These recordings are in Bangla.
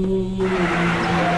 Ooh.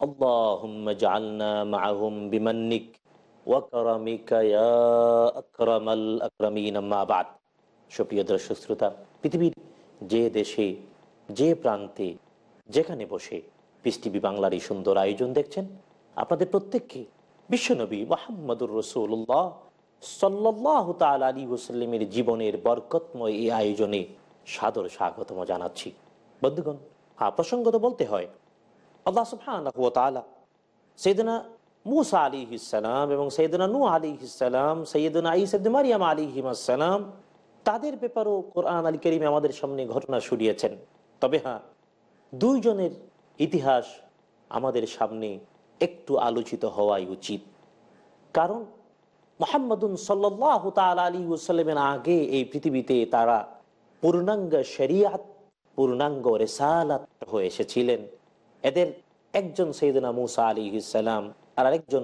اللهم اجعلنا معهم بمنك وكرمك يا أكرم الأكرمين ما بعد সুপ্রিয় দর্শক শ্রোতা পৃথিবীর যে দেশে যে প্রান্তে যেখানে বসে পিস টিভি বাংলার এই সুন্দর আয়োজন দেখছেন আপনাদের প্রত্যেককে বিশ্বনবী মোহাম্মদুর রসুল্লাহ সাল্লাহ তাল আলী হুসাল্লিমের জীবনের বরকতময় এই আয়োজনে সাদর স্বাগতম জানাচ্ছি বন্ধুগণ হ্যাঁ প্রসঙ্গত বলতে হয় আল্লাহ সুবহানাহু ওয়া তাআলা সৈয়দনা মুসা আলাইহিসসালাম এবং সৈয়দনা নূহ আলাইহিসসালাম সৈয়দনা ঈসা ইবনে মারইয়াম আলাইহিসসালাম তাদের ব্যাপারেও কোরআন আল কারীমে আমাদের সামনে ঘটনা শুনিয়েছেন। তবে হ্যাঁ দুইজনের ইতিহাস আমাদের সামনে একটু আলোচিত হওয়াই উচিত। কারণ মোহাম্মদুন সাল্লাহ তাল আলী ওসাল্লামের আগে এই পৃথিবীতে তারা পূর্ণাঙ্গ শরিয়াত, পূর্ণাঙ্গ রেসালাত হয়ে এসেছিলেন। এদের একজন সৈয়দনা মুসা আলী ইসালাম আর আরেকজন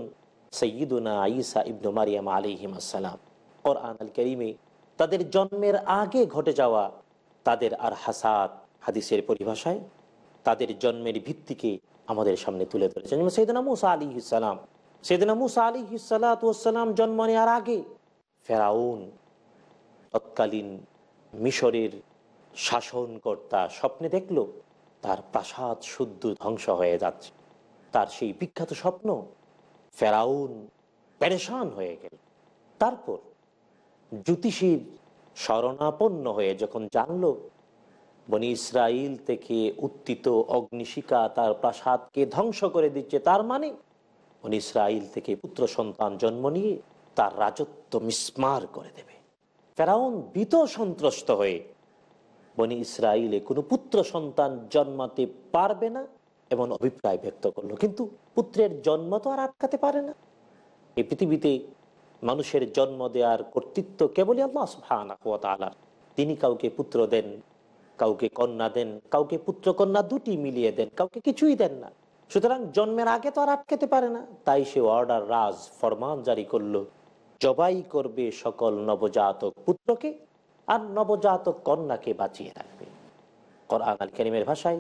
সৈয়দুনা ঈসা ইবনু মারিয়াম আলিহিম আসসালাম। কোরআন আল করিমে তাদের জন্মের আগে ঘটে যাওয়া তাদের আর হাসাদ হাদিসের পরিভাষায় তাদের জন্মের ভিত্তিকে আমাদের সামনে তুলে ধরেছেন। যেমন সৈয়দনা মুসা আলী ইসালাম সৈয়দনা মুসা আলী ইসালাতাম জন্ম নেওয়ার আগে ফেরাউন তৎকালীন মিশরের শাসনকর্তা স্বপ্নে দেখল তার প্রাসাদ শুদ্ধ ধ্বংস হয়ে যাচ্ছে। তার সেই বিখ্যাত স্বপ্ন ফেরাউন প্যারেশান হয়ে গেল। তারপর জ্যোতিষীর শরণাপন্ন হয়ে যখন জানল, বনি ইসরায়েল থেকে উত্থিত অগ্নিশিকা তার প্রাসাদকে ধ্বংস করে দিচ্ছে, তার মানে বনি ইসরায়েল থেকে পুত্র সন্তান জন্ম নিয়ে তার রাজত্ব মিসমার করে দেবে। ফেরাউন ভীত সন্ত্রস্ত হয়ে বনি ইসরায়েলে কোনো পুত্র সন্তান জন্মাতে পারবে না এমন অভিপ্রায় ব্যক্ত করল। কিন্তু পুত্রের জন্ম তো আর আটকাতে পারে না। এই পৃথিবীতে মানুষের জন্ম দেওয়ার কর্তৃত্ব কেবলই আল্লাহ সুহানার তিনি কাউকে পুত্র দেন, কাউকে কন্যা দেন, কাউকে পুত্র কন্যা দুটি মিলিয়ে দেন, কাউকে কিছুই দেন না। সুতরাং জন্মের আগে তো আর আটকাতে পারে না। তাই সে অর্ডার রাজ ফরমান জারি করল। জবাই করবে সকল নবজাতক পুত্রকে আর নবজাতক কন্যাকে বাঁচিয়ে রাখবে। কোরআন আল করিমের ভাষায়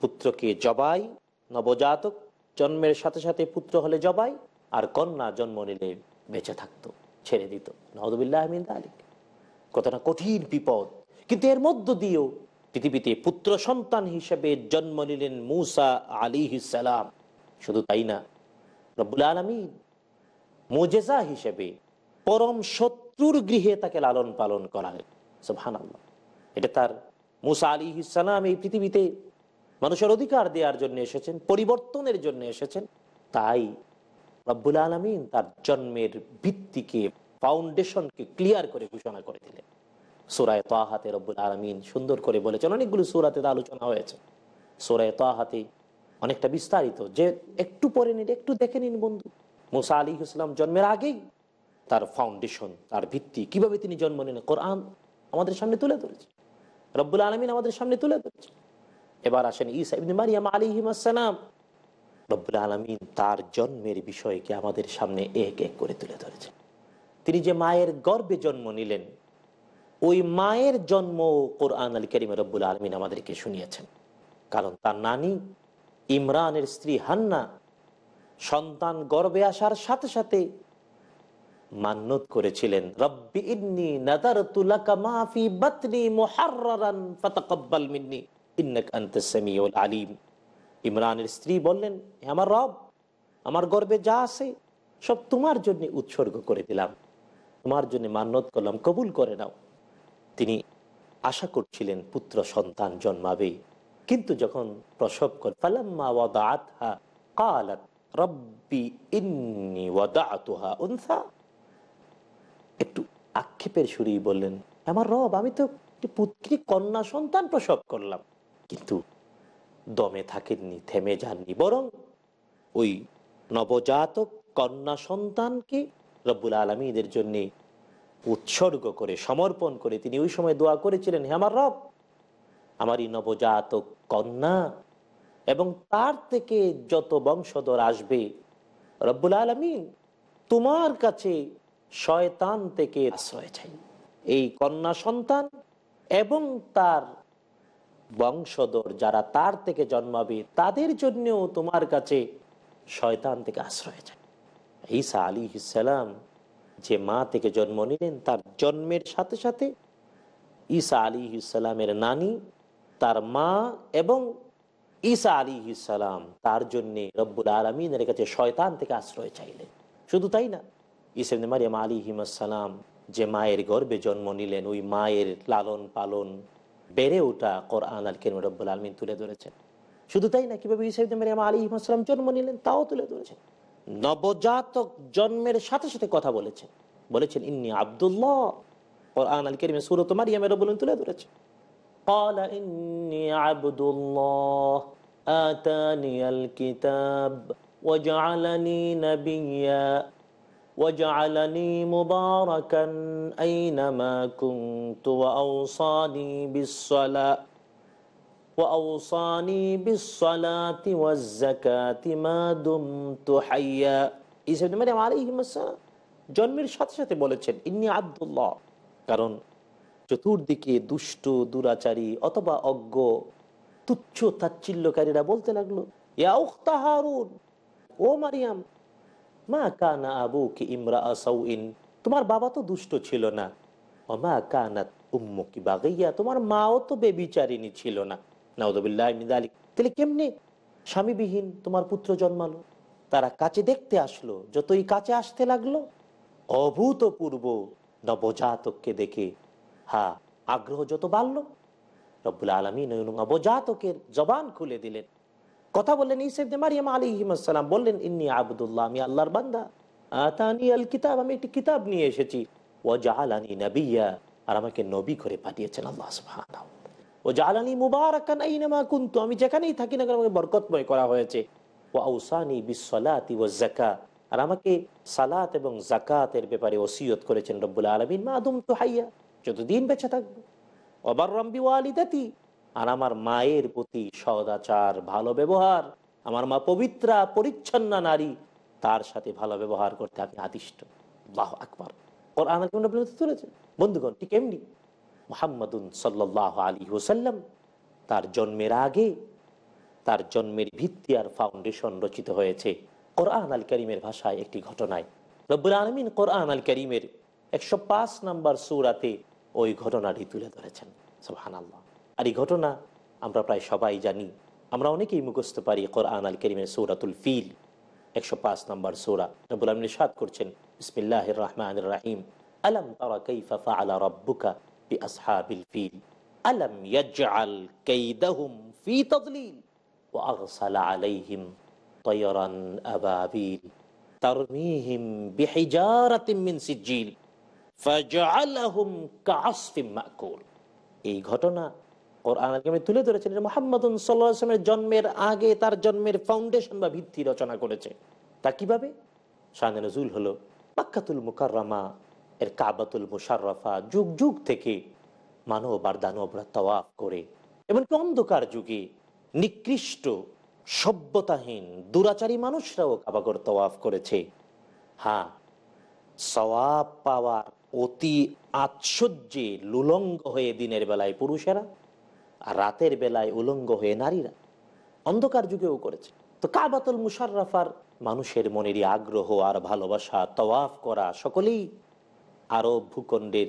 পুত্রকে জবাই, নবজাতক জন্মের সাথে সাথে পুত্র হলে জবাই, আর কন্যা জন্ম নিলে বেঁচে থাকতো, ছেড়ে দিত। নদুবিল্লাহ আলিক কতটা কঠিন বিপদ। কিন্তু এর মধ্য দিয়েও পৃথিবীতে পুত্র সন্তান হিসেবে জন্ম নিলেন মুসা আলী সালাম। শুধু তাই না, রব্বুল আলমী মোজেজা হিসেবে পরম শত্রুর গৃহে তাকে লালন পালন করালেন সুবহান আল্লাহ এটা তার মুসা আলী ইসালাম এই পৃথিবীতে মানুষের অধিকার দেওয়ার জন্য এসেছেন, পরিবর্তনের জন্য এসেছেন। তাই রব্বুল আলমিন তার জন্মের ভিত্তিকে ফাউন্ডেশনকে ক্লিয়ার করে ঘোষণা করে দিলেন। সুরায় তাহাতে রব্বুল আলমিন সুন্দর করে বলেছেন, অনেকগুলো সুরাতে আলোচনা হয়েছে। সুরায় তাহাতে অনেকটা বিস্তারিত, যে একটু পরে নিন, একটু দেখে নিন বন্ধু। মুসা আলী ইসলাম জন্মের আগেই তার ফাউন্ডেশন তার ভিত্তি, কীভাবে তিনি জন্ম নিলেন? কোরআন আমাদের সামনে তুলে ধরেছে। রব্বুল আলমিন আমাদের সামনে তুলে ধরেছে। এবার আসেন ইসা ইবনে মারিয়াম আলিহিমাসালাম রব্বুল আলমিন তার জন্মের বিষয়কে আমাদের সামনে এক এক করে তুলে ধরেছেন তিনি যে মায়ের গর্বে জন্ম নিলেন, ওই মায়ের জন্ম কোরআন আলী করিম রব্বুল আলমিন আমাদেরকে শুনিয়েছেন। কারণ তার নানি ইমরানের স্ত্রী হান্না সন্তান গর্বে আসার সাথে সাথে মান্যত করেছিলেন রব্বি ইন্নি নাদারতু লাকা মা ফি বাতনি মুহাররারান ফাতাকাব্বাল মিন্নি ইন্নাকা আনতাস সামিউল আলিম ইমরানের স্ত্রী বললেন "হে আমার রব আমার গর্বে যা আছে সব তোমার জন্য উৎসর্গ করে দিলাম তোমার জন্য মান্যত করলাম কবুল করে নাও তিনি আশা করছিলেন পুত্র সন্তান জন্মাবে কিন্তু যখন প্রসব কর ফালাম্মা ওয়াদাআতহা قالت রব্বি ইন্নি ওয়াদাআতুহা উনসা। একটু আক্ষেপের সুরেই বললেন, আমার রব, আমি তো একটি পুত্রী, কন্যা, সন্তান প্রসব করলাম। কিন্তু দমে থাকেননি, থেমে যাননি, বরং ওই নবজাতক, কন্যা সন্তানকে রব্বুল আলমীদের জন্য উৎসর্গ করে, সমর্পণ করে তিনি ওই সময় দোয়া করেছিলেন, হে আমার রব আমার এই নবজাতক, কন্যা এবং তার থেকে যত বংশধর আসবে, রব্বুল আলমিন তোমার কাছে শয়তান থেকে আশ্রয় চাই। এই কন্যা সন্তান এবং তার বংশধর যারা তার থেকে জন্মাবে, তাদের জন্যও তোমার কাছে শয়তান থেকে আশ্রয় চাই। ঈসা আলী ইসালাম যে মা থেকে জন্ম নিলেন, তার জন্মের সাথে সাথে ঈসা আলী ইসালামের নানি, তার মা এবং ঈসা আলী ইসালাম তার জন্যে রব্বুল আলমিনের কাছে শয়তান থেকে আশ্রয় চাইলেন। শুধু তাই না ইসেম মারিয়াম আলী হিমাসালাম যে মায়ের গর্ভে জন্ম নিলেন, ওই মায়ের লালন পালন বেড়ে ওঠা কোরআন আল কেন রব্বুল আলমিন তুলে ধরেছেন। শুধু তাই না, কীভাবে ইসাইদ মারিয়াম আলী হিমাসালাম জন্ম নিলেন তাও তুলে ধরেছেন। নবজাতক জন্মের সাথে সাথে কথা বলেছেন। বলেছেন, ইন্নি আবদুল্লাহ। কোরআন আল কেরিমে সুরত মারিয়ামের রব্বুল তুলে ধরেছেন। قال إني عبد الله آتاني الكتاب وجعلني نبيا وجعلني مباركا أينما كنت وأوصاني بالصلاة وأوصاني بالصلاة والزكاة ما دمت حيا ঈসা ইবনে মারইয়াম আলাইহিস সালাম জন্মের সাথে সাথে বলেছেন ইন্নি আব্দুল্লাহ কারণ চতুর্দিকে দুষ্ট, দুরাচারী অথবা অজ্ঞ, তুচ্ছ তাচ্ছিল্যকারীরা বলতে লাগল ও মারিয়াম, মা কানা আবু কি ইমরা আসাউইন তোমার বাবা তো দুষ্ট ছিল না। ও মা কানাত উম্মু কি বাগাইয়া তোমার মাও তো বেবিচারিণী ছিল না। নাউদুবিল্লাহ তাহলে কেমনি? স্বামীবিহীন তোমার পুত্র জন্মালো। তারা কাছে দেখতে আসলো, যতই কাছে আসতে লাগল, অভূতপূর্ব নবজাতককে দেখে হা, আগ্রহ যত বাড়ল, রব্বুল আলমিন নবজাতকের জবান খুলে দিলেন। কথা বললেন ইসেফ মারিয়াম আলী হিমাসালাম বললেন, ইন্নি আবদুল্লাহ, আমি আল্লাহর বান্দা। কিতাব, আমি একটি কিতাব নিয়ে এসেছি। ও জাহালানি নবিয়া, আর আমাকে নবী করে পাঠিয়েছেন আল্লাহ সুবহানাহু ও জাহালানি মুবারাকান আইনামা কুনতু, আমি যেখানেই থাকি না আমাকে বরকতময় করা হয়েছে। ও আউসানি বিশ্বলাতি ও জাকা আর আমাকে সালাত এবং জাকাতের ব্যাপারে ওসিয়ত করেছেন রব্বুল আলমিন মাদুম তো হাইয়া। যতদিন বেঁচে থাকব। অবার রম্বি ওয়ালিদাতি, আর আমার মায়ের প্রতি সদাচার, ভালো ব্যবহার, আমার মা পবিত্রা, পরিচ্ছন্না নারী, তার সাথে ভালো ব্যবহার করতে আমি আদিষ্ট। বাহ আকবর। ওর আনাকে তুলেছেন। বন্ধুগণ, ঠিক এমনি মোহাম্মদুন সাল্লাহ আলী হোসাল্লাম তার জন্মের আগে, তার জন্মের ভিত্তি আর ফাউন্ডেশন রচিত হয়েছে কোরআন আল করিমের ভাষায় একটি ঘটনায়। রব্বুল আলমিন কোরআন আল করিমের একশো পাঁচ নম্বর সুরাতে ওই ঘটনাটি তুলে ধরেছেন। সোহান আল্লাহ আর এই ঘটনা আমরা প্রায় সবাই জানি। আমরা অনেকেই মুখস্ত পারি কোরআন আল করিমের সৌরাতুল ফিল, একশো পাঁচ নম্বর সৌরা। রবুল আলম করছেন ইসমিল্লাহ রহমান রাহিম। আলম তারা কৈফা আলা রব্বুকা বি আলম ইয়াজআল কাইদাহুম ফি তাদলিল। ওয়া আলাইহিম তায়রান আবাবিল। এই ঘটনা কোরআন আলমে তুলে ধরেছেন মোহাম্মদ সাল্লামের জন্মের আগে তার জন্মের ফাউন্ডেশন বা ভিত্তি রচনা করেছে। তা কীভাবে? শাহান নজুল হলো পাক্কাতুল মুকাররামা, এর কাবাতুল মুশাররফা যুগ যুগ থেকে মানব আর দানবরা তওয়াফ করে, এমনকি অন্ধকার যুগে নিকৃষ্ট, সভ্যতাহীন, দুরাচারী মানুষরাও কাবাগর তওয়াফ করেছে। হ্যাঁ সওয়াব পাওয়ার অতি আশ্চর্যে লুলঙ্গ হয়ে দিনের বেলায় পুরুষেরা আর রাতের বেলায় উলঙ্গ হয়ে নারীরা। অন্ধকার যুগেও করেছে। তো কাবাতুল মুশাররাফার মানুষের মনেরই আগ্রহ আর ভালোবাসা তওয়াফ করা সকলেই আরব ভূখণ্ডের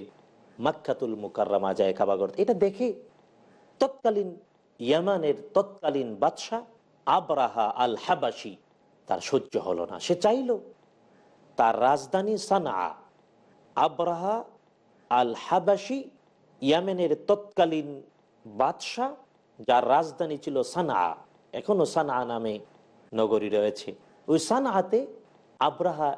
মাক্কাতুল মুকাররামা যায় কাবাগর এটা দেখে তৎকালীন ইয়ামানের তৎকালীন বাদশাহ আবরাহা আল হাবাসি তার সহ্য হলো না। সে চাইল তার রাজধানী সানা আবরাহা আল হাবাসি ইয়ামেনের তৎকালীন বাদশাহ, যার রাজধানী ছিল সানা এখনও সানা নামে নগরী রয়েছে। ওই সানাতে আব্রাহা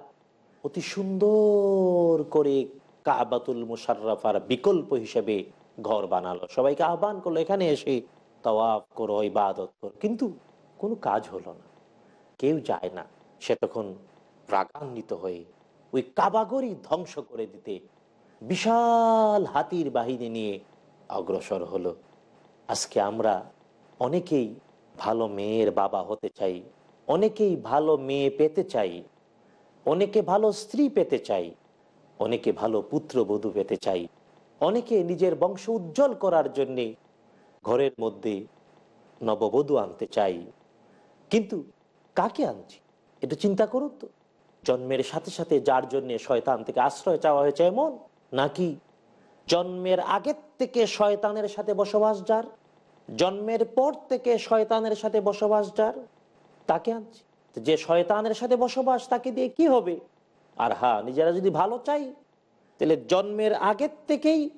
অতি সুন্দর করে কাবাতুল মুশাররাফার বিকল্প হিসেবে ঘর বানালো। সবাইকে আহ্বান করল, এখানে এসে তওয়াফ করো, ইবাদত করো। কিন্তু কোনো কাজ হলো না। কেউ যায় না। সে তখন রাগান্বিত হয়ে ওই কাবাগরি ধ্বংস করে দিতে বিশাল হাতির বাহিনী নিয়ে অগ্রসর হলো। আজকে আমরা অনেকেই ভালো মেয়ের বাবা হতে চাই, অনেকেই ভালো মেয়ে পেতে চাই, অনেকে ভালো স্ত্রী পেতে চাই, অনেকে ভালো পুত্রবধূ পেতে চাই, অনেকে নিজের বংশ উজ্জ্বল করার জন্যে ঘরের মধ্যে নববধূ আনতে চাই। কিন্তু কাকে আনছি? এটা চিন্তা করুন তো। জন্মের সাথে সাথে যার জন্যে শয়তান থেকে আশ্রয় চাওয়া হয়েছে এমন? নাকি জন্মের আগের থেকে শয়তানের সাথে বসবাস যার? জন্মের পর থেকে শয়তানের সাথে বসবাস যার? তাকে আনছি। যে শয়তানের সাথে বসবাস, তাকে দিয়ে কি হবে? আর হ্যাঁ নিজেরা যদি ভালো চাই, তাহলে জন্মের আগের থেকেই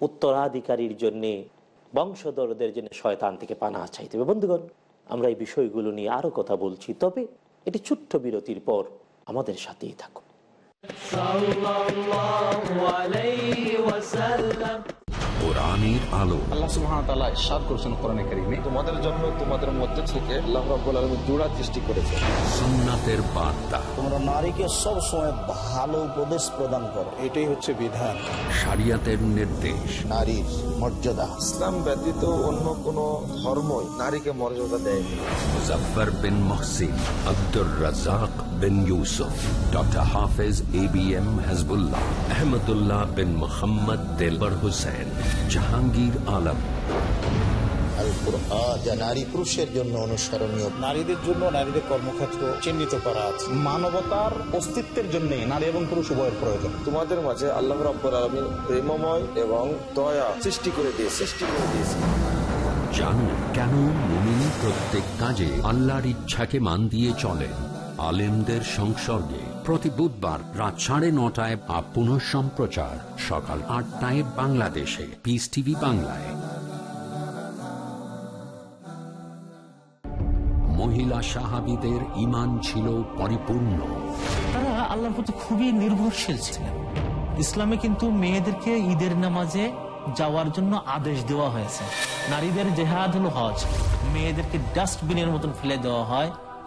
উত্তরাধিকারীর জন্যে, বংশধরদের জন্য শয়তান থেকে পানা চাইতে হবে। বন্ধুগণ, আমরা এই বিষয়গুলো নিয়ে আরও কথা বলছি। তবে এটি ছোট্ট বিরতির পর আমাদের সাথেই থাকুন কোরআনের আলো। আল্লাহ সুবহানাহু তাআলা ইরশাদ করেছেন কোরআনে কারীমে। তোমাদের জন্য তোমাদের মধ্যে থেকে আল্লাহ রাব্বুল আলামিন জোড়া সৃষ্টি করেছে সুন্নাতের বার্তা। তোমরা নারীকে সবসময় ভালো উপদেশ প্রদান করো। এটাই হচ্ছে বিধান। শরিয়াতের নির্দেশ। নারীর মর্যাদা। ইসলাম ব্যতীত অন্য কোন ধর্মই নারীকে মর্যাদা দেয়নি Muzaffar bin Mohsin Abdur Razzak bin Yusuf doctor Hafez A B M Hasbullah Ahmadullah bin Mohammad Delwar Hussain Jahangir Alam. Al Quran যা নারী পুরুষের জন্য অনুসরণীয়। নারীদের জন্য নারীদের কর্মক্ষেত্র চিহ্নিত করা আছে। মানবতার অস্তিত্বের জন্য নারী এবং পুরুষ উভয়ের প্রয়োজন। তোমাদের মাঝে আল্লাহ রাব্বুল প্রেমময় এবং দয়া সৃষ্টি করে দিয়ে সৃষ্টি করে দিয়েছে। জানুন কেন মুমিন প্রত্যেক কাজে আল্লাহর ইচ্ছাকে মান দিয়ে চলেন? আলেমদের সংসর্গে। প্রতি বুধবার রাত সাড়ে নটায় বা পুনঃ সম্প্রচার সকাল আটটায় বাংলাদেশে। পিস টিভি বাংলায়। মহিলা সাহাবিদের ইমান ছিল পরিপূর্ণ। তারা আল্লাহর প্রতি খুবই নির্ভরশীল ছিলেন। ইসলামে কিন্তু মেয়েদেরকে ঈদের নামাজে যাওয়ার জন্য আদেশ দেওয়া হয়েছে। নারীদের জেহাদ হলো হজ, মেয়েদেরকে ডাস্টবিনের মতন ফেলে দেওয়া হয়।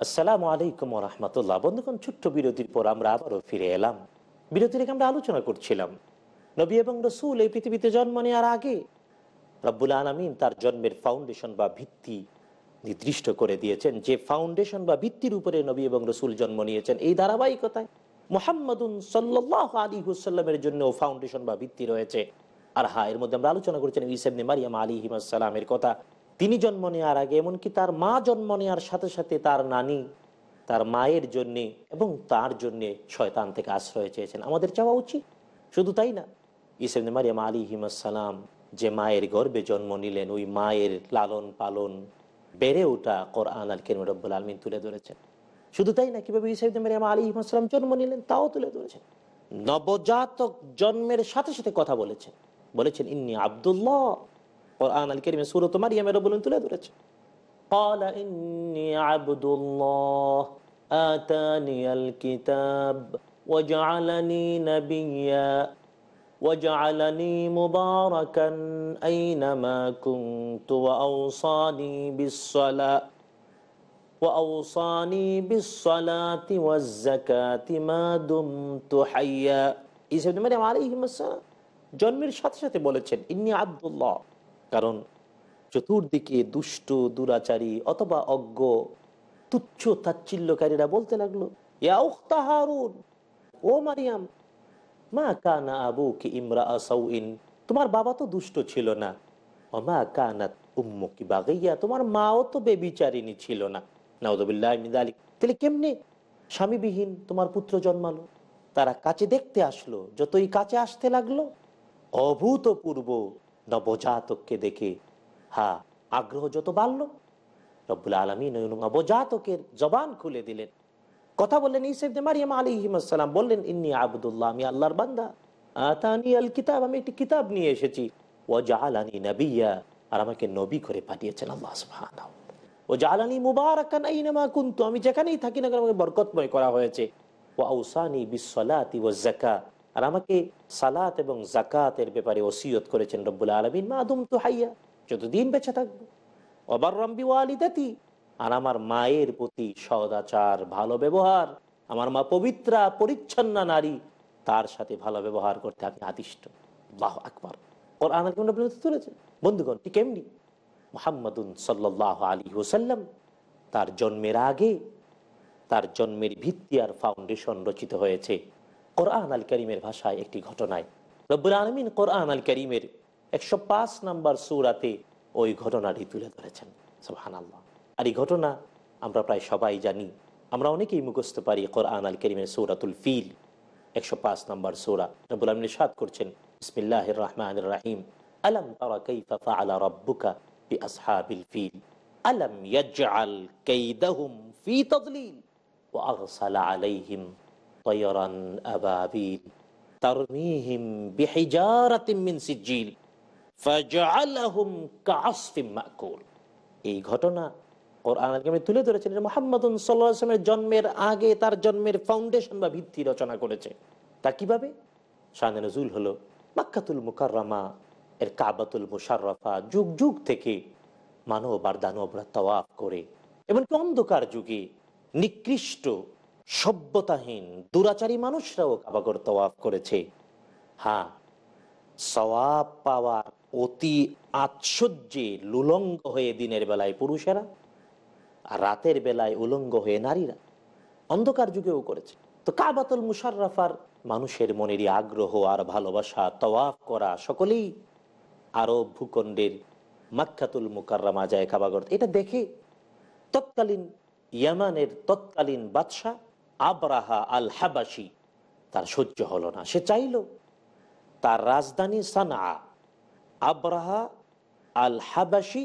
আসসালামু আলাইকুম রহমতুল্লাহ। বন্ধুগণ, ছোট্ট বিরতির পর আমরা আবারও ফিরে এলাম। আমরা আলোচনা করছিলাম, নবী এবং রসুল এই পৃথিবীতে জন্ম নেওয়ার আগে রব্বুল আলমিন তার জন্মের ফাউন্ডেশন বা ভিত্তি নির্দিষ্ট করে দিয়েছেন। যে ফাউন্ডেশন বা ভিত্তির উপরে নবী এবং রসুল জন্ম নিয়েছেন, এই ধারাবাহিকতায় মোহাম্মদুন সাল্লাহ আলী হুসাল্লামের জন্য ফাউন্ডেশন বা ভিত্তি রয়েছে। আর হ্যাঁ এর মধ্যে আমরা আলোচনা করেছিলাম ইসাবনে মারিয়াম আলী হিমাসালামের কথা। তিনি জন্ম নেওয়ার আগে, এমনকি তার মা জন্ম নেওয়ার সাথে সাথে তার নানি, তার মায়ের জন্যে এবং তার জন্যে শয়তান থেকে আশ্রয় চেয়েছেন। আমাদের চাওয়া উচিত। শুধু তাই না ইসেমনে মারিয়াম আলী হিমাসালাম যে মায়ের গর্বে জন্ম নিলেন, ওই মায়ের লালন পালন বেড়ে ওঠা কোরআন আল কেন রব্বুল আলমিন তুলে ধরেছেন। শুধু তাই না, কীভাবে ইসাইদ মারিয়াম আলী হিমাসালাম জন্ম নিলেন, তাও তুলে ধরেছেন। নবজাতক জন্মের সাথে সাথে কথা বলেছেন। বলেছেন ইন্নি আবদুল্লাহ কোরআন আল কেরিমে সুরত মারিয়ামের রব্বুল তুলে ধরেছেন قال إني عبد الله آتاني الكتاب وجعلني نبيا وجعلني مباركا أينما كنت وأوصاني بالصلاة وأوصاني بالصلاة والزكاة ما دمت حيا ঈসা ইবনে মারইয়াম আলাইহিস সালাম জন্মের সাথে সাথে বলেছেন, ইন্নি আব্দুল্লাহ। কারণ চতুর্দিকে দুষ্ট, দুরাচারী অথবা অজ্ঞ, তুচ্ছ, তাচ্ছিল্যকারীরা বলতে লাগল ও মারিয়াম, মা কানা আবু কি ইমরা আসাউইন তোমার বাবা তো দুষ্ট ছিল না। ও মা কানাত উম্মু কি বাগাইয়া তোমার মাও তো বেবিচারিণী ছিল না। তাহলে কেমনে? স্বামীবিহীন তোমার পুত্র জন্মালো, তারা কাছে দেখতে আসলো, যতই কাছে আসতে লাগল অভূতপূর্ব নবজাতককে দেখে, হা, আগ্রহ যত বাড়ল, রব্বুল আলমিন নবজাতকের জবান খুলে দিলেন। কথা বললেন ইসেফদে মারিয়াম আলী হিমাসালাম বললেন, ইন্নি আবদুল্লাহ, আমি আল্লাহর বান্দা। আতানি আল কিতাব, আমি একটি কিতাব নিয়ে এসেছি। ও জাহালানি নবিয়া, আর আমাকে নবী করে পাঠিয়েছেন আল্লাহ সুবহানাহু ও জাহালানি মুবারাকান আইনামা কুনতু, আমি যেখানেই থাকি না আমাকে বরকতময় করা হয়েছে। ও আউসানি বিশ্বলাতি ও জাকা আর আমাকে সালাত এবং জাকাতের ব্যাপারে ওসিয়ত করেছেন রব্বুল আলমিন মা আদম তো হাইয়া, যতদিন বেঁচে থাকব। অবার রম্বি ওয়ালিদাতি, আর আমার মায়ের প্রতি সদাচার, ভালো ব্যবহার, আমার মা পবিত্রা, পরিচ্ছন্না নারী, তার সাথে ভালো ব্যবহার করতে আমি আদিষ্ট। বাহ আকবর। ওর আনার তুলেছে বন্ধুগণ, ঠিক এমনি। মোহাম্মদুন সাল্লাহ আলী হোসাল্লাম তার জন্মের আগে, তার জন্মের ভিত্তি আর ফাউন্ডেশন রচিত হয়েছে। কোরআন আল করিমের ভাষায় একটি ঘটনায়। রব্বুল আলমিন কোরআন আল করিমের একশো পাঁচ নাম্বার সুরাতে ওই ঘটনাটি তুলে ধরেছেন। সোহান আর এই ঘটনা আমরা প্রায় সবাই জানি। আমরা অনেকেই মুখস্থ পারি কোরআন আল করিমের সৌরাতুল ফিল, একশো পাঁচ নম্বর সৌরা। রব্বুল আলমিন সাদ করছেন বিসমিল্লাহ রহমান রাহিম। আলম তারা কাইফা আলম ইয়াজআল কাইদাহুম ফি তাদলিল। ওয়া আরসালা আলাইহিম তৈরান আবাবিল তারমিহিম এই ঘটনা তুলে ধরেছেন মোহাম্মদ সাল্লামের জন্মের আগে তার জন্মের ফাউন্ডেশন বা ভিত্তি রচনা করেছে। তা কীভাবে? শাহান নজুল হলো মাক্কাতুল মুকাররমা, এর কাবাতুল মুশাররফা যুগ যুগ থেকে মানব আর দানবরা তওয়াফ করে, এমনকি অন্ধকার যুগে নিকৃষ্ট সভ্যতাহীন, দুরাচারী মানুষরাও কাবাগর তওয়াফ করেছে। হ্যাঁ সওয়াব পাওয়ার অতি আশ্চর্যে লুলঙ্গ হয়ে দিনের বেলায় পুরুষেরা আর রাতের বেলায় উলঙ্গ হয়ে নারীরা। অন্ধকার যুগেও করেছে। তো কাবাতুল মুশাররাফার মানুষের মনেরই আগ্রহ আর ভালোবাসা তওয়াফ করা সকলেই আরব ভূখণ্ডের মাক্ষাতুল মুকাররামা যায় কাবাগর এটা দেখে তৎকালীন ইয়ামানের তৎকালীন বাদশাহ আবরাহা আল হাবাসি তার সহ্য হলো না। সে চাইল, তার রাজধানী সানা আবরাহা আল হাবাসি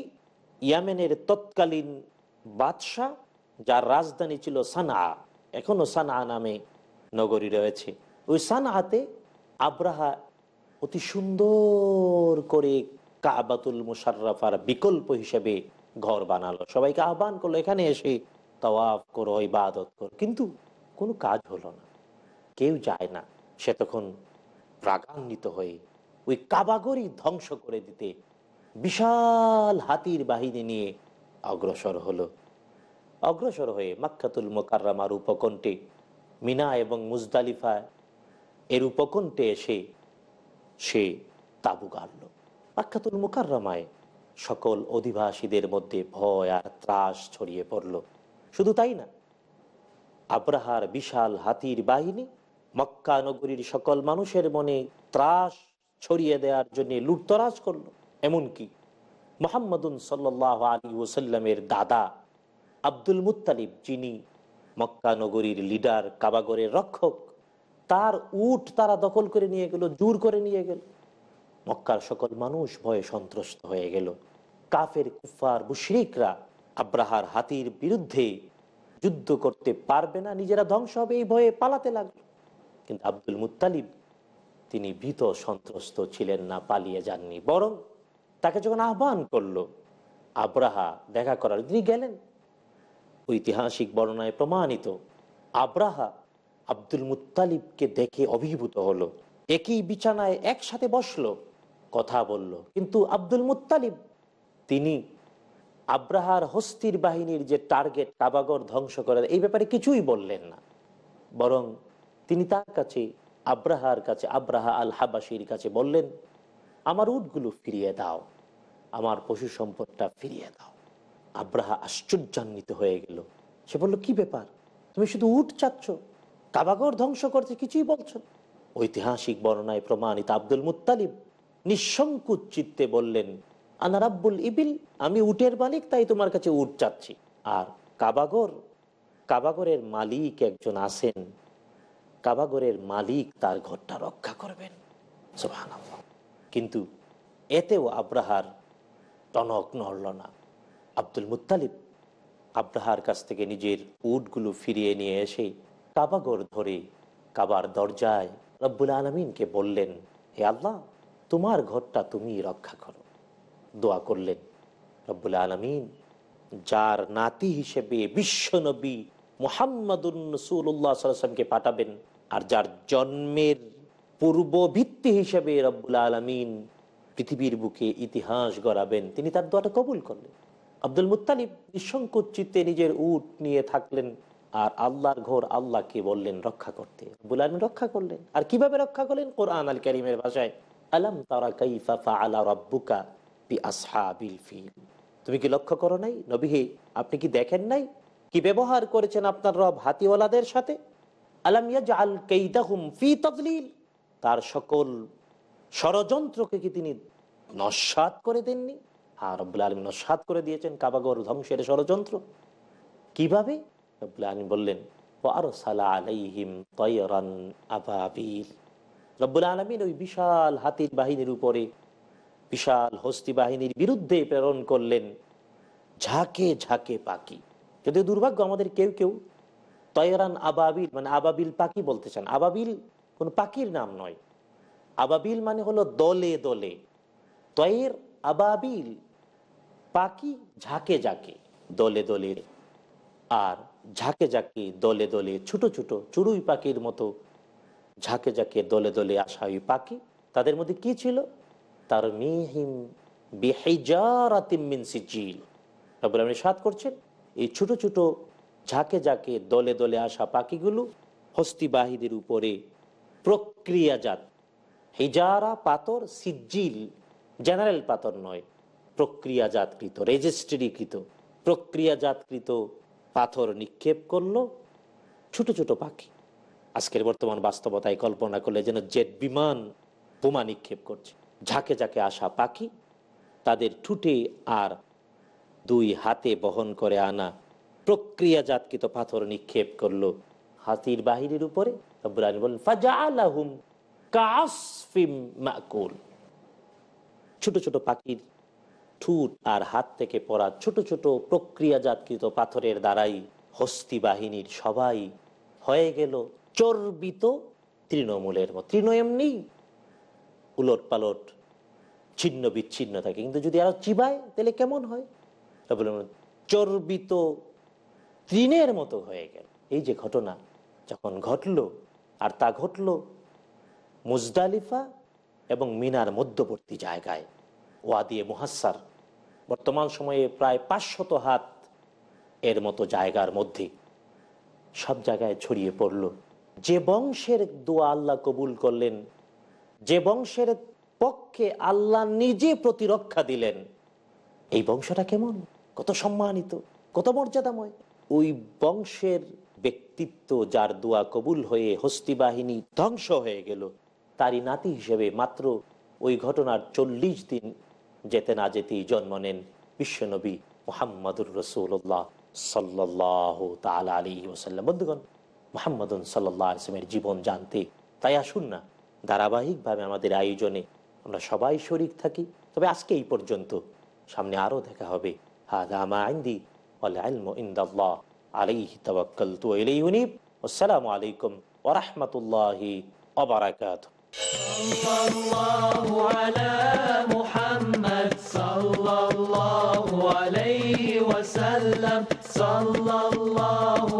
ইয়ামেনের তৎকালীন বাদশাহ, যার রাজধানী ছিল সানা এখনও সানা নামে নগরী রয়েছে। ওই সানাতে আব্রাহা অতি সুন্দর করে কাবাতুল মুশাররাফার বিকল্প হিসেবে ঘর বানালো। সবাইকে আহ্বান করল, এখানে এসে তওয়াফ করো, ইবাদত করো। কিন্তু কোনো কাজ হলো না। কেউ যায় না। সে তখন রাগান্বিত হয়ে ওই কাবাগরি ধ্বংস করে দিতে বিশাল হাতির বাহিনী নিয়ে অগ্রসর হলো। অগ্রসর হয়ে মাক্ষাতুল মোকাররামার উপকণ্ঠে মিনা এবং মুজদালিফা এর উপকণ্ঠে এসে সে তাবু গাড়ল। আখ্যাতুল মুকাররমায় সকল অধিবাসীদের মধ্যে ভয় আর ত্রাস ছড়িয়ে পড়ল। শুধু তাই না আব্রাহার বিশাল হাতির বাহিনী মক্কা নগরীর সকল মানুষের মনে ত্রাস ছড়িয়ে দেওয়ার জন্য লুটতরাজ করল। এমনকি মোহাম্মদুন সাল্লাহ আলী ওসাল্লামের দাদা আব্দুল মুত্তালিব, যিনি মক্কা নগরীর লিডার, কাবাগরের রক্ষক, তার উট তারা দখল করে নিয়ে গেল, জোর করে নিয়ে গেল। মক্কার সকল মানুষ ভয়ে সন্ত্রস্ত হয়ে গেল। কাফের কুফার মুশরিকরা আব্রাহার হাতির বিরুদ্ধে যুদ্ধ করতে পারবে না, নিজেরা ধ্বংস হবে, এই ভয়ে পালাতে লাগল। কিন্তু আব্দুল মুত্তালিব, তিনি ভীত সন্ত্রস্ত ছিলেন না, পালিয়ে যাননি। বরং তাকে যখন আহ্বান করল, আব্রাহা দেখা করার, তিনি গেলেন। ঐতিহাসিক বর্ণনায় প্রমাণিত, আব্রাহা আব্দুল মুতালিবকে দেখে অভিভূত হলো। একই বিছানায় একসাথে বসল, কথা বলল। কিন্তু আব্দুল মুত্তালিব, তিনি আব্রাহার হস্তির বাহিনীর যে টার্গেট কাবাগর ধ্বংস করার, এই ব্যাপারে কিছুই বললেন না। বরং তিনি তার কাছে, আব্রাহার কাছে, আব্রাহা আল হাবাসির কাছে বললেন, আমার উটগুলো ফিরিয়ে দাও, আমার পশু সম্পদটা ফিরিয়ে দাও। আব্রাহা আশ্চর্যান্বিত হয়ে গেল। সে বলল, কি ব্যাপার? তুমি শুধু উট চাচ্ছ? কাবাগর ধ্বংস করতে কিছুই বলছো না?" ঐতিহাসিক বর্ণায় প্রমাণিত আব্দুল মুত্তালিব নিঃসংকুচ চিত্তে বললেন আনারাব্বুল ইবিল, আমি উটের মালিক, তাই তোমার কাছে উট চাচ্ছি। আর কাবাগর, কাবাগরের মালিক একজন আছেন, কাবাগরের মালিক তার ঘরটা রক্ষা করবেন। কিন্তু এতেও আব্রাহার টনক নড়ল না। আব্দুল মুত্তালিব আব্রাহার কাছ থেকে নিজের উটগুলো ফিরিয়ে নিয়ে এসে কাবাগর ধরে কাবার দরজায় রব্বুল আলমিনকে বললেন, হে আল্লাহ, তোমার ঘরটা তুমি রক্ষা করো। দোয়া করলেন, রব্বুল আলমিন, যার নাতি হিসেবে বিশ্বনবী মোহাম্মদুন রসুল্লাহ পাঠাবেন আর যার জন্মের পূর্ব ভিত্তি হিসেবে রব্বুল আলমিন পৃথিবীর বুকে ইতিহাস গড়াবেন, তিনি তার দোয়াটা কবুল করলেন। আব্দুল মুত্তালিব নিঃসংকোচ চিত্তে নিজের উট নিয়ে থাকলেন আর আল্লাহর ঘর আল্লাহকে বললেন, রক্ষা করতে। রব্বুল আলমিন রক্ষা করলেন। আর কীভাবে রক্ষা করলেন? কোরআন আল করিমের ভাষায়, আলম তারা কাইফা ফাআলা রাব্বুকা? তুমি কি লক্ষ্য করো নাই? নবী হে আপনি কি দেখেন নাই? কি ব্যবহার করেছেন আপনার রব হাতিওয়ালাদের সাথে? তাদলিল। তার সকল ষড়যন্ত্রকে কি তিনি নস্বাত করে দেননি? হ্যাঁ রব্বুল আলম নস্বাত করে দিয়েছেন কাবাগর ধ্বংসের ষড়যন্ত্র। কীভাবে? রব্বুল আলম বললেন আলাইহিম আবাবিল। রব্বুল আলমিন ওই বিশাল হাতির বাহিনীর উপরে বিশাল হস্তি বাহিনীর বিরুদ্ধে প্রেরণ করলেন ঝাঁকে ঝাঁকে পাখি। যদিও দুর্ভাগ্য আমাদের কেউ কেউ তয়রান আবাবিল মানে আবাবিল পাখি বলতে চান। আবাবিল কোন পাখির নাম নয়। আবাবিল মানে হলো দলে দলে। তয়ের আবাবিল পাখি ঝাঁকে ঝাঁকে, দলে দলে। আর ঝাঁকে ঝাঁকে, দলে দলে, ছোট ছোট চড়ুই পাখির মতো ঝাঁকে ঝাঁকে, দলে দলে আসা ওই পাখি। তাদের মধ্যে কি ছিল? তার মিহিম বেহাইজারাতিমিন সিজিল রব্বুল আলামিন সাত করছেন, এই ছোট ছোট ঝাঁকে ঝাঁকে দলে দলে আসা পাখিগুলো হস্তিবাহীদের উপরে প্রক্রিয়াজাত। হিজারা পাথর সিজিল জেনারেল পাথর নয়, প্রক্রিয়াজাতকৃত, রেজিস্ট্রিকৃত, প্রক্রিয়াজাতকৃত পাথর নিক্ষেপ করল ছোট ছোট পাখি। আজকের বর্তমান বাস্তবতায় কল্পনা করলে যেন জেট বিমান বোমা নিক্ষেপ করছে। ঝাঁকে ঝাঁকে আসা পাখি তাদের ঠুটে আর দুই হাতে বহন করে আনা প্রক্রিয়াজাতকৃত পাথর নিক্ষেপ করল হাতির বাহিরের উপরে। ছোট ছোট পাখির ঠুট আর হাত থেকে পড়া ছোট ছোট প্রক্রিয়াজাতকৃত পাথরের দ্বারাই হস্তি বাহিনীর সবাই হয়ে গেল চর্বিত তৃণমূলের মতো। তৃণ এমনি উলট পালট, ছিন্ন বিচ্ছিন্ন থাকে। কিন্তু যদি আরও চিবায়, তাহলে কেমন হয়? রব্বুল আলামিন চর্বিত তৃণের মতো হয়ে গেল। এই যে ঘটনা, যখন ঘটলো, আর তা ঘটলো মুজদালিফা এবং মিনার মধ্যবর্তী জায়গায় ওয়াদিয়ে মুহাসার বর্তমান সময়ে প্রায় পাঁচশত হাত এর মতো জায়গার মধ্যে সব জায়গায় ছড়িয়ে পড়ল। যে বংশের দোয়া আল্লাহ কবুল করলেন যে বংশের পক্ষে আল্লাহ নিজে প্রতিরক্ষা দিলেন, এই বংশটা কেমন? কত সম্মানিত, কত মর্যাদাময়। ওই বংশের ব্যক্তিত্ব যার দোয়া কবুল হয়ে হস্তি বাহিনী ধ্বংস হয়ে গেল, তারই নাতি হিসেবে মাত্র ওই ঘটনার চল্লিশ দিন যেতে না যেতেই জন্ম নেন বিশ্বনবী মোহাম্মদুর রসুল্লাহ সাল্লাহ তালা আলী ওসাল্লাম বন্ধুগণ, মোহাম্মদুন সাল্লাহ আসলামের জীবন জানতে তাই আসুন না ধারাবাহিকভাবে আমাদের আয়োজনে আমরা সবাই শরিক থাকি। তবে আজকে এই পর্যন্ত সামনে আরও দেখা হবে। আসসালামু আলাইকুম ও রহমতুল্লাহ অবরাকাত সাল্লাল্লাহু